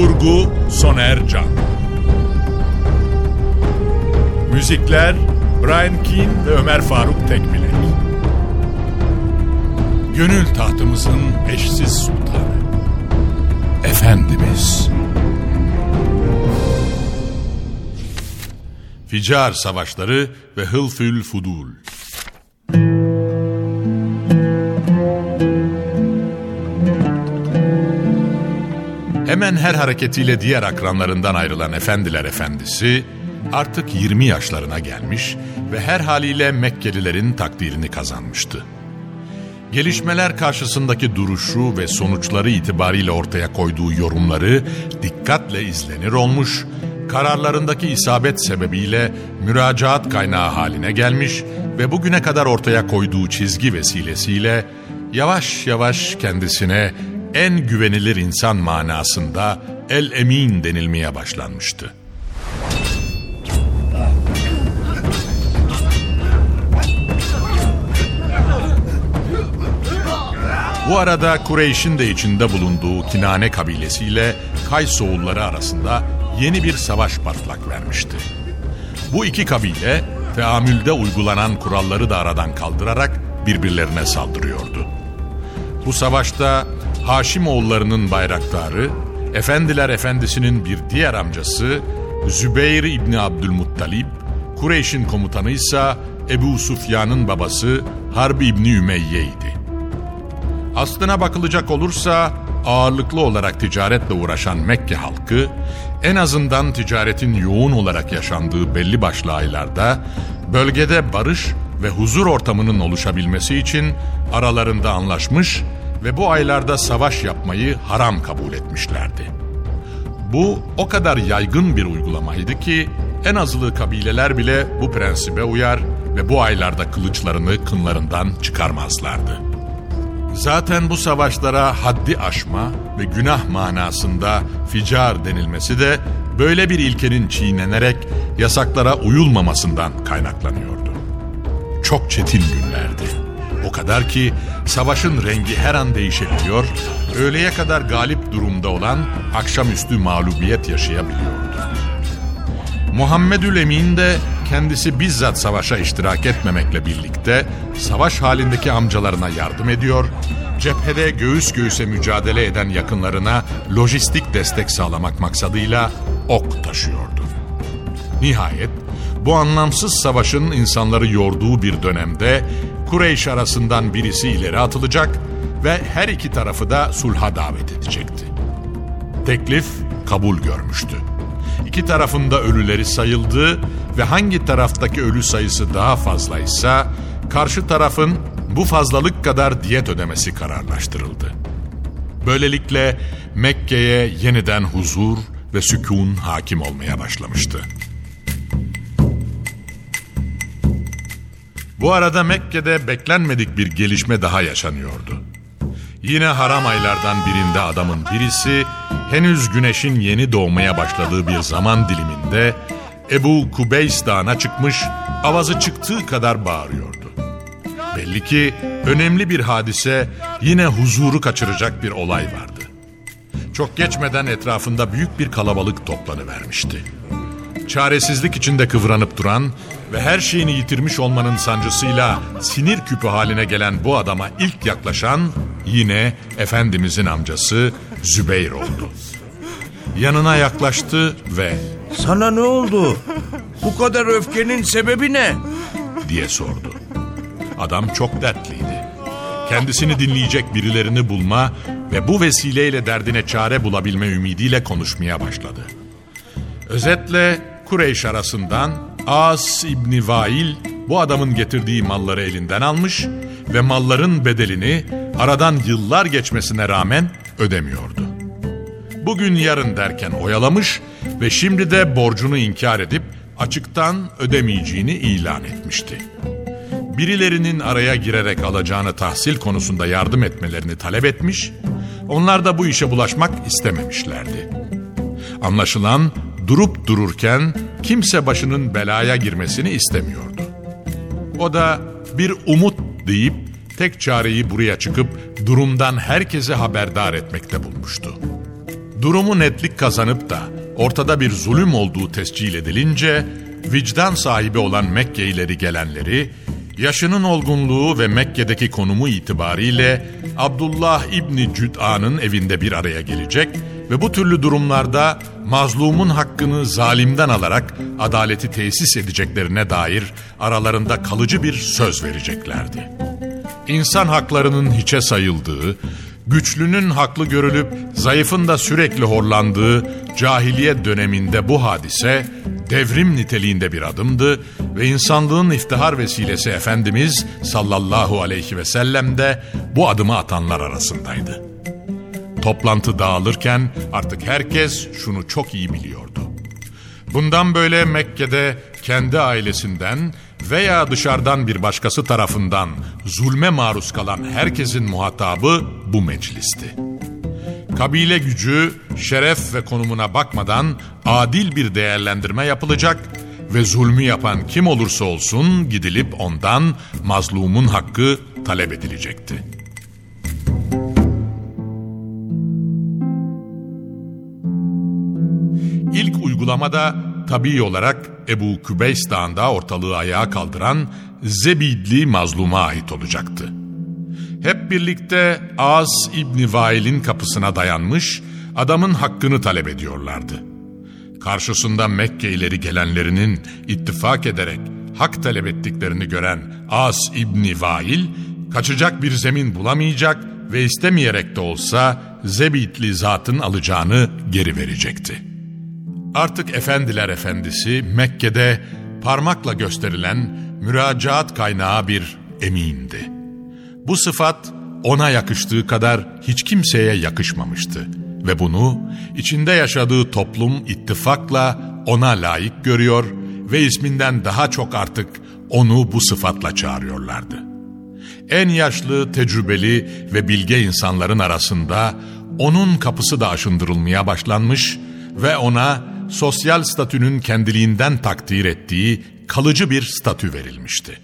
Kurgu Soner Can. Müzikler Brian Keane ve Ömer Faruk Tekbilek. Gönül tahtımızın eşsiz sultanı. Efendimiz. Ficar Savaşları ve Hılfül Fudul Hemen her hareketiyle diğer akranlarından ayrılan Efendiler Efendisi artık 20 yaşlarına gelmiş ve her haliyle Mekkelilerin takdirini kazanmıştı. Gelişmeler karşısındaki duruşu ve sonuçları itibariyle ortaya koyduğu yorumları dikkatle izlenir olmuş, kararlarındaki isabet sebebiyle müracaat kaynağı haline gelmiş ve bugüne kadar ortaya koyduğu çizgi vesilesiyle yavaş yavaş kendisine en güvenilir insan manasında el emin denilmeye başlanmıştı. Bu arada Kureyş'in de içinde bulunduğu Kinane kabilesiyle Kays oğulları arasında yeni bir savaş patlak vermişti. Bu iki kabile teamülde uygulanan kuralları da aradan kaldırarak birbirlerine saldırıyordu. Bu savaşta Haşim oğullarının bayraktarı, Efendiler Efendisi'nin bir diğer amcası Zübeyir İbni Abdülmuttalib, Kureyş'in komutanı ise Ebu Sufyan'ın babası Harbi İbni Ümeyye'ydi. Aslına bakılacak olursa ağırlıklı olarak ticaretle uğraşan Mekke halkı en azından ticaretin yoğun olarak yaşandığı belli başlı aylarda bölgede barış ve huzur ortamının oluşabilmesi için aralarında anlaşmış ve bu aylarda savaş yapmayı haram kabul etmişlerdi. Bu o kadar yaygın bir uygulamaydı ki en azılı kabileler bile bu prensibe uyar ve bu aylarda kılıçlarını kınlarından çıkarmazlardı. Zaten bu savaşlara haddi aşma ve günah manasında ficar denilmesi de böyle bir ilkenin çiğnenerek yasaklara uyulmamasından kaynaklanıyordu. Çok çetin günlerdi. O kadar ki savaşın rengi her an değişebiliyor, öğleye kadar galip durumda olan akşamüstü mağlubiyet yaşayabiliyordu. Muhammedül Emin de kendisi bizzat savaşa iştirak etmemekle birlikte savaş halindeki amcalarına yardım ediyor, cephede göğüs göğüse mücadele eden yakınlarına lojistik destek sağlamak maksadıyla ok taşıyordu. Nihayet bu anlamsız savaşın insanları yorduğu bir dönemde Kureyş arasından birisi ileri atılacak ve her iki tarafı da sulha davet edecekti. Teklif kabul görmüştü. İki tarafında ölüleri sayıldı ve hangi taraftaki ölü sayısı daha fazlaysa karşı tarafın bu fazlalık kadar diyet ödemesi kararlaştırıldı. Böylelikle Mekke'ye yeniden huzur ve sükun hakim olmaya başlamıştı. Bu arada Mekke'de beklenmedik bir gelişme daha yaşanıyordu. Yine haram aylardan birinde adamın birisi henüz güneşin yeni doğmaya başladığı bir zaman diliminde Ebu Kubeys dağına çıkmış avazı çıktığı kadar bağırıyordu. Belli ki önemli bir hadise yine huzuru kaçıracak bir olay vardı. Çok geçmeden etrafında büyük bir kalabalık toplanıvermişti. Çaresizlik içinde kıvranıp duran ve her şeyini yitirmiş olmanın sancısıyla sinir küpü haline gelen bu adama ilk yaklaşan yine Efendimizin amcası Zübeyir oldu. yanına yaklaştı ve Sana ne oldu? Bu kadar öfkenin sebebi ne? diye sordu. Adam çok dertliydi. Kendisini dinleyecek birilerini bulma ve bu vesileyle derdine çare bulabilme ümidiyle konuşmaya başladı. Özetle Kureyş arasından As İbni Vail bu adamın getirdiği malları elinden almış ve malların bedelini aradan yıllar geçmesine rağmen ödemiyordu. Bugün yarın derken oyalamış ve şimdi de borcunu inkar edip açıktan ödemeyeceğini ilan etmişti. Birilerinin araya girerek alacağını tahsil konusunda yardım etmelerini talep etmiş, onlar da bu işe bulaşmak istememişlerdi. Anlaşılan durup dururken kimse başının belaya girmesini istemiyordu. O da bir umut deyip tek çareyi buraya çıkıp durumdan herkese haberdar etmekte bulmuştu. Durumu netlik kazanıp da ortada bir zulüm olduğu tescil edilince vicdan sahibi olan Mekkelileri gelenleri yaşının olgunluğu ve Mekke'deki konumu itibariyle Abdullah İbni Cüd'an'ın evinde bir araya gelecek ve bu türlü durumlarda mazlumun hakkını zalimden alarak adaleti tesis edeceklerine dair aralarında kalıcı bir söz vereceklerdi. İnsan haklarının hiçe sayıldığı, güçlünün haklı görülüp zayıfın da sürekli horlandığı cahiliye döneminde bu hadise devrim niteliğinde bir adımdı ve insanlığın iftihar vesilesi Efendimiz sallallahu aleyhi ve sellem de bu adımı atanlar arasındaydı. Toplantı dağılırken artık herkes şunu çok iyi biliyordu. Bundan böyle Mekke'de kendi ailesinden veya dışarıdan bir başkası tarafından zulme maruz kalan herkesin muhatabı bu meclisti. Kabile gücü, şeref ve konumuna bakmadan adil bir değerlendirme yapılacak ve zulmü yapan kim olursa olsun gidilip ondan mazlumun hakkı talep edilecekti. Uygulamada tabii olarak Ebu Kübeys Dağı'nda ortalığı ayağa kaldıran Zebidli mazluma ait olacaktı. Hep birlikte Az İbni Vail'in kapısına dayanmış, adamın hakkını talep ediyorlardı. Karşısında Mekke ileri gelenlerinin ittifak ederek hak talep ettiklerini gören Az İbni Vail, kaçacak bir zemin bulamayacak ve istemeyerek de olsa Zebitli zatın alacağını geri verecekti. Artık efendiler efendisi Mekke'de parmakla gösterilen müracaat kaynağı bir emindi. Bu sıfat ona yakıştığı kadar hiç kimseye yakışmamıştı ve bunu içinde yaşadığı toplum ittifakla ona layık görüyor ve isminden daha çok artık onu bu sıfatla çağırıyorlardı. En yaşlı, tecrübeli ve bilge insanların arasında onun kapısı da aşındırılmaya başlanmış ve ona sosyal statünün kendiliğinden takdir ettiği kalıcı bir statü verilmişti.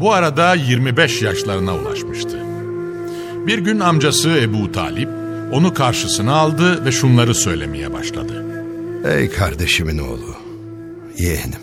Bu arada 25 yaşlarına ulaşmıştı. Bir gün amcası Ebu Talip onu karşısına aldı ve şunları söylemeye başladı. Ey kardeşimin oğlu, yeğenim.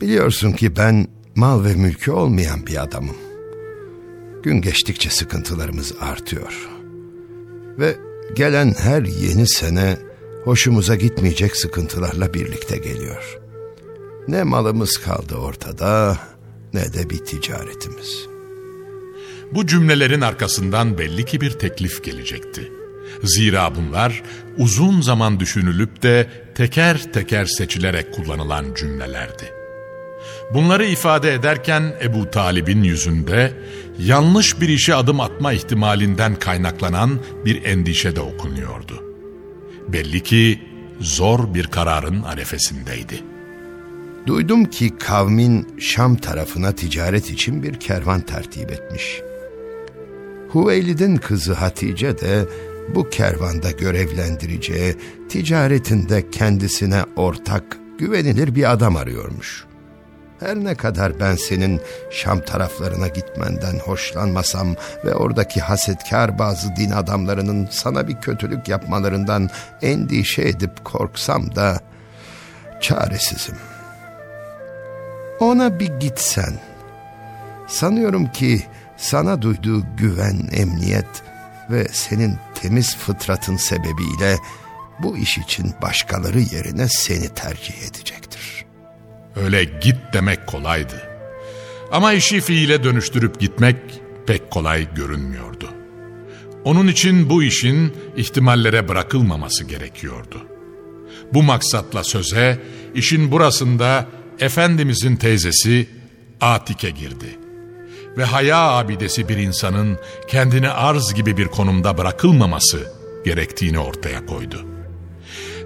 Biliyorsun ki ben mal ve mülkü olmayan bir adamım. Gün geçtikçe sıkıntılarımız artıyor. Ve gelen her yeni sene hoşumuza gitmeyecek sıkıntılarla birlikte geliyor. Ne malımız kaldı ortada ne de bir ticaretimiz.'' Bu cümlelerin arkasından belli ki bir teklif gelecekti. Zira bunlar uzun zaman düşünülüp de teker teker seçilerek kullanılan cümlelerdi. Bunları ifade ederken Ebu Talib'in yüzünde yanlış bir işe adım atma ihtimalinden kaynaklanan bir endişe de okunuyordu. Belli ki zor bir kararın arefesindeydi. Duydum ki kavmin Şam tarafına ticaret için bir kervan tertip etmiş.'' Huveylid'in kızı Hatice de bu kervanda görevlendireceği, ticaretinde kendisine ortak, güvenilir bir adam arıyormuş. Her ne kadar ben senin Şam taraflarına gitmenden hoşlanmasam ve oradaki hasetkar bazı din adamlarının sana bir kötülük yapmalarından endişe edip korksam da çaresizim. Ona bir gitsen. Sanıyorum ki sana duyduğu güven, emniyet ve senin temiz fıtratın sebebiyle bu iş için başkaları yerine seni tercih edecektir. Öyle git demek kolaydı. Ama işi fiile dönüştürüp gitmek pek kolay görünmüyordu. Onun için bu işin ihtimallere bırakılmaması gerekiyordu. Bu maksatla söze, işin burasında Efendimizin teyzesi Atike girdi. Ve haya abidesi bir insanın kendini arz gibi bir konumda bırakılmaması gerektiğini ortaya koydu.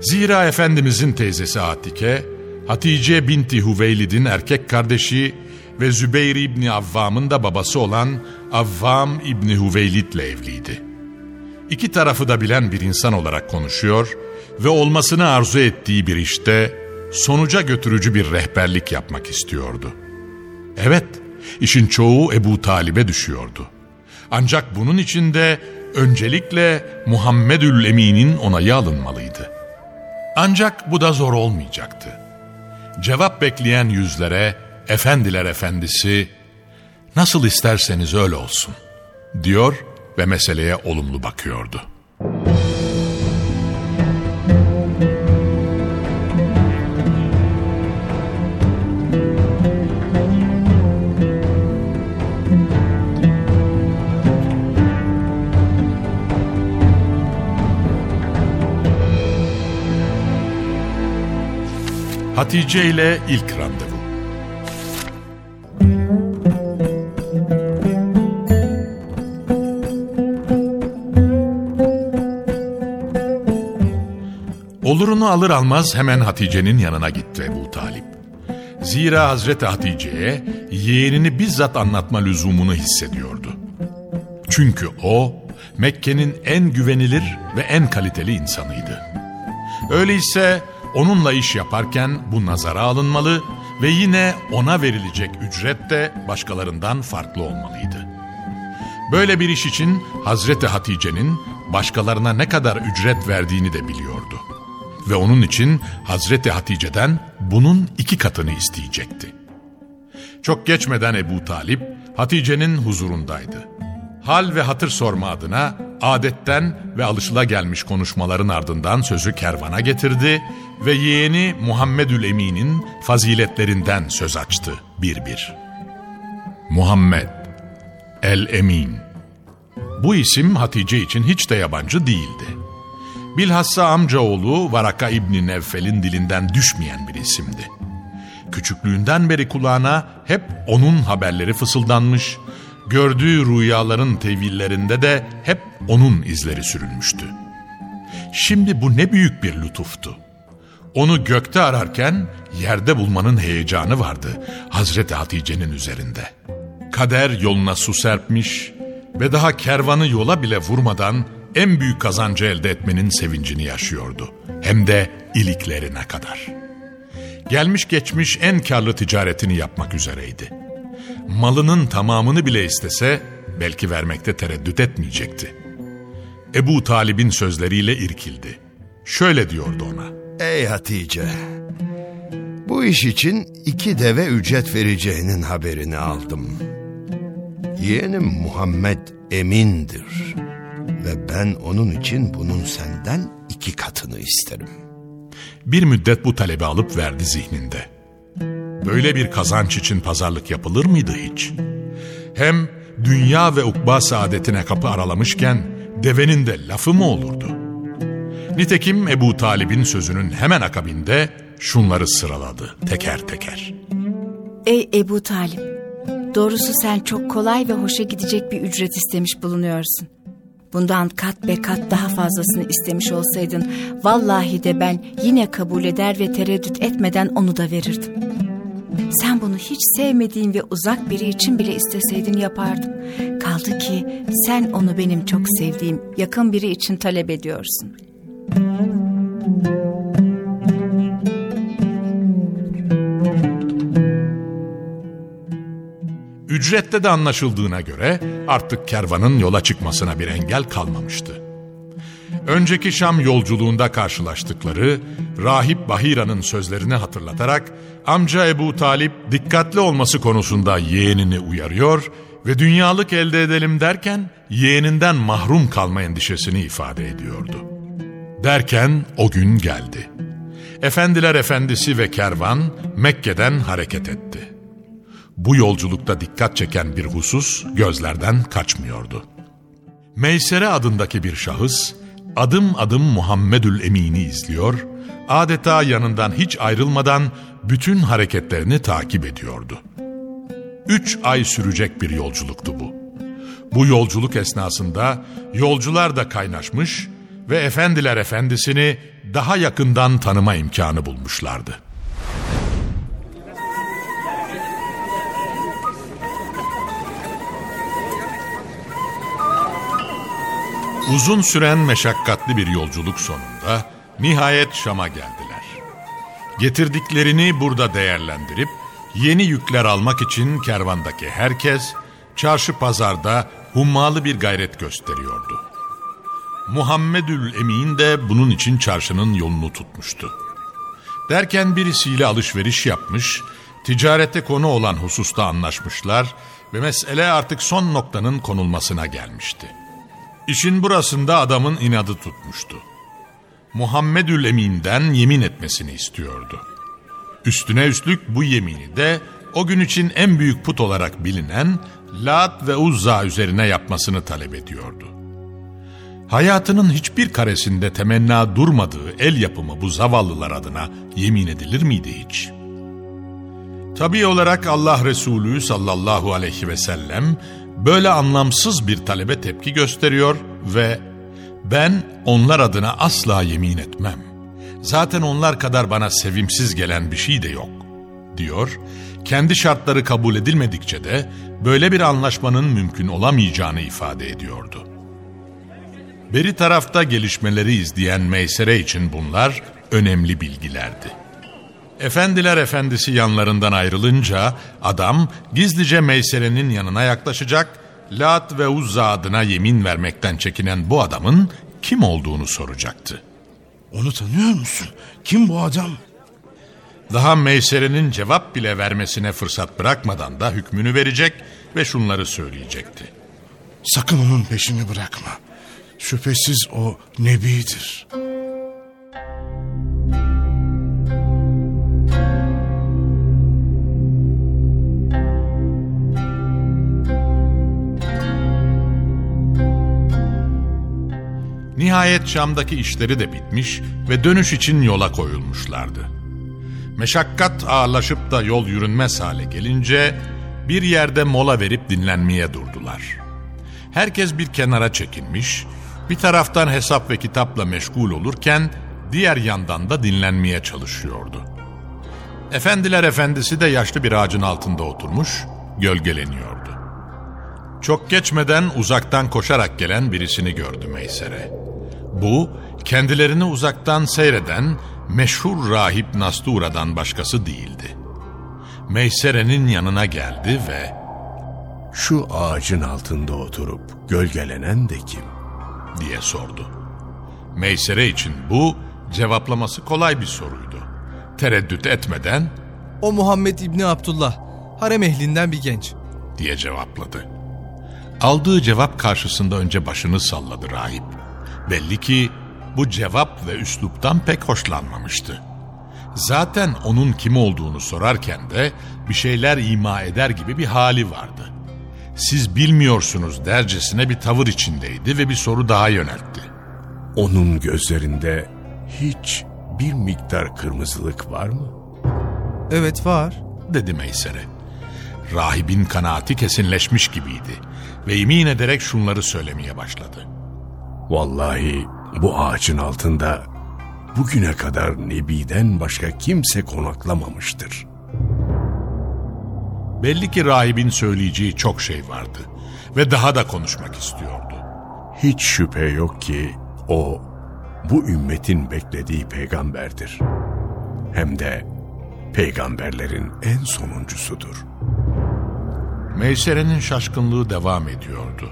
Zira Efendimizin teyzesi Atike, Hatice binti Hüveylid'in erkek kardeşi ve Zübeyir İbni Avvam'ın da babası olan Avvam İbni Hüveylid ile evliydi. İki tarafı da bilen bir insan olarak konuşuyor ve olmasını arzu ettiği bir işte sonuca götürücü bir rehberlik yapmak istiyordu. Evet, işin çoğu Ebu Talib'e düşüyordu. Ancak bunun için de öncelikle Muhammedül Emin'in onayı alınmalıydı. Ancak bu da zor olmayacaktı. Cevap bekleyen yüzlere efendiler efendisi nasıl isterseniz öyle olsun diyor ve meseleye olumlu bakıyordu. Hatice ile ilk randevu. Olurunu alır almaz hemen Hatice'nin yanına gitti Ebu Talip. Zira Hazreti Hatice'ye yeğenini bizzat anlatma lüzumunu hissediyordu. Çünkü o Mekke'nin en güvenilir ve en kaliteli insanıydı. Öyleyse onunla iş yaparken bu nazara alınmalı ve yine ona verilecek ücret de başkalarından farklı olmalıydı. Böyle bir iş için Hazreti Hatice'nin başkalarına ne kadar ücret verdiğini de biliyordu. Ve onun için Hazreti Hatice'den bunun iki katını isteyecekti. Çok geçmeden Ebu Talip Hatice'nin huzurundaydı. Hal ve hatır sorma adına adetten ve alışılagelmiş konuşmaların ardından sözü kervana getirdi ve yeğeni Muhammedül Emin'in faziletlerinden söz açtı bir bir. Muhammed El Emin Bu isim Hatice için hiç de yabancı değildi. Bilhassa amcaoğlu Varaka İbni Nevfel'in dilinden düşmeyen bir isimdi. Küçüklüğünden beri kulağına hep onun haberleri fısıldanmış, gördüğü rüyaların tevillerinde de hep onun izleri sürülmüştü. Şimdi bu ne büyük bir lütuftu. Onu gökte ararken yerde bulmanın heyecanı vardı Hazreti Hatice'nin üzerinde. Kader yoluna su serpmiş ve daha kervanı yola bile vurmadan en büyük kazancı elde etmenin sevincini yaşıyordu. Hem de iliklerine kadar. Gelmiş geçmiş en karlı ticaretini yapmak üzereydi. Malının tamamını bile istese belki vermekte tereddüt etmeyecekti. Ebu Talib'in sözleriyle irkildi. Şöyle diyordu ona. Ey Hatice, bu iş için iki deve ücret vereceğinin haberini aldım. Yeğenim Muhammed emindir ve ben onun için bunun senden iki katını isterim. Bir müddet bu talebi alıp verdi zihninde. Böyle bir kazanç için pazarlık yapılır mıydı hiç? Hem dünya ve ukba saadetine kapı aralamışken devenin de lafı mı olurdu? Nitekim Ebu Talib'in sözünün hemen akabinde şunları sıraladı teker teker. Ey Ebu Talip, doğrusu sen çok kolay ve hoşa gidecek bir ücret istemiş bulunuyorsun. Bundan kat be kat daha fazlasını istemiş olsaydın, vallahi de ben yine kabul eder ve tereddüt etmeden onu da verirdim. Sen bunu hiç sevmediğin ve uzak biri için bile isteseydin yapardım. Kaldı ki sen onu benim çok sevdiğim yakın biri için talep ediyorsun. ücrette de anlaşıldığına göre artık kervanın yola çıkmasına bir engel kalmamıştı. Önceki Şam yolculuğunda karşılaştıkları Rahip Bahira'nın sözlerini hatırlatarak amca Ebu Talip dikkatli olması konusunda yeğenini uyarıyor ve dünyalık elde edelim derken yeğeninden mahrum kalma endişesini ifade ediyordu. Derken o gün geldi. Efendiler Efendisi ve kervan Mekke'den hareket etti. Bu yolculukta dikkat çeken bir husus gözlerden kaçmıyordu. Meysere adındaki bir şahıs adım adım Muhammedül Emin'i izliyor, adeta yanından hiç ayrılmadan bütün hareketlerini takip ediyordu. Üç ay sürecek bir yolculuktu bu. Bu yolculuk esnasında yolcular da kaynaşmış ve efendiler efendisini daha yakından tanıma imkanı bulmuşlardı. Uzun süren meşakkatli bir yolculuk sonunda nihayet Şam'a geldiler. Getirdiklerini burada değerlendirip yeni yükler almak için kervandaki herkes çarşı pazarda hummalı bir gayret gösteriyordu. Muhammedül Emin de bunun için çarşının yolunu tutmuştu. Derken birisiyle alışveriş yapmış, ticarete konu olan hususta anlaşmışlar ve mesele artık son noktanın konulmasına gelmişti. İşin burasında adamın inadı tutmuştu. Muhammedül Emin'den yemin etmesini istiyordu. Üstüne üstlük bu yemini de o gün için en büyük put olarak bilinen Lat ve Uzza üzerine yapmasını talep ediyordu. Hayatının hiçbir karesinde temenna durmadığı el yapımı bu zavallılar adına yemin edilir miydi hiç? Tabi olarak Allah Resulü sallallahu aleyhi ve sellem böyle anlamsız bir talebe tepki gösteriyor ve ben onlar adına asla yemin etmem. Zaten onlar kadar bana sevimsiz gelen bir şey de yok diyor. Kendi şartları kabul edilmedikçe de böyle bir anlaşmanın mümkün olamayacağını ifade ediyordu. Beri tarafta gelişmeleri izleyen Meysere için bunlar önemli bilgilerdi. Efendiler efendisi yanlarından ayrılınca adam gizlice Meysere'nin yanına yaklaşacak, Lat ve Uzza adına yemin vermekten çekinen bu adamın kim olduğunu soracaktı. Onu tanıyor musun? Kim bu adam? Daha Meysere'nin cevap bile vermesine fırsat bırakmadan da hükmünü verecek ve şunları söyleyecekti. Sakın onun peşini bırakma. Şüphesiz o nebidir. Nihayet Şam'daki işleri de bitmiş ve dönüş için yola koyulmuşlardı. Meşakkat ağırlaşıp da yol yürünmez hale gelince bir yerde mola verip dinlenmeye durdular. Herkes bir kenara çekilmiş, bir taraftan hesap ve kitapla meşgul olurken diğer yandan da dinlenmeye çalışıyordu. Efendiler efendisi de yaşlı bir ağacın altında oturmuş, gölgeleniyordu. Çok geçmeden uzaktan koşarak gelen birisini gördü Meysere. Bu, kendilerini uzaktan seyreden meşhur rahip Nastura'dan başkası değildi. Meysere'nin yanına geldi ve Şu ağacın altında oturup gölgelenen de kim? diye sordu. Meysere için bu cevaplaması kolay bir soruydu. Tereddüt etmeden O Muhammed İbni Abdullah, harem ehlinden bir genç. diye cevapladı. Aldığı cevap karşısında önce başını salladı rahip. Belli ki bu cevap ve üsluptan pek hoşlanmamıştı. Zaten onun kim olduğunu sorarken de bir şeyler ima eder gibi bir hali vardı. Siz bilmiyorsunuz dercesine bir tavır içindeydi ve bir soru daha yöneltti. Onun gözlerinde hiç bir miktar kırmızılık var mı? Evet var. dedi Meysere. Rahibin kanaati kesinleşmiş gibiydi ve yemin ederek şunları söylemeye başladı. Vallahi bu ağacın altında bugüne kadar Nebi'den başka kimse konaklamamıştır. Belli ki rahibin söyleyeceği çok şey vardı ve daha da konuşmak istiyordu. Hiç şüphe yok ki o bu ümmetin beklediği peygamberdir. Hem de peygamberlerin en sonuncusudur. Meysere'nin şaşkınlığı devam ediyordu.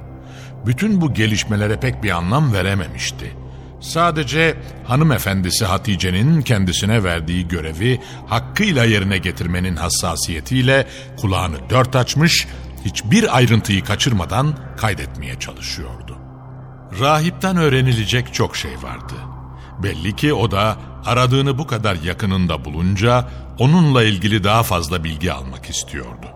Bütün bu gelişmelere pek bir anlam verememişti. Sadece hanımefendisi Hatice'nin kendisine verdiği görevi hakkıyla yerine getirmenin hassasiyetiyle kulağını dört açmış, hiçbir ayrıntıyı kaçırmadan kaydetmeye çalışıyordu. Rahipten öğrenilecek çok şey vardı. Belli ki o da aradığını bu kadar yakınında bulunca onunla ilgili daha fazla bilgi almak istiyordu.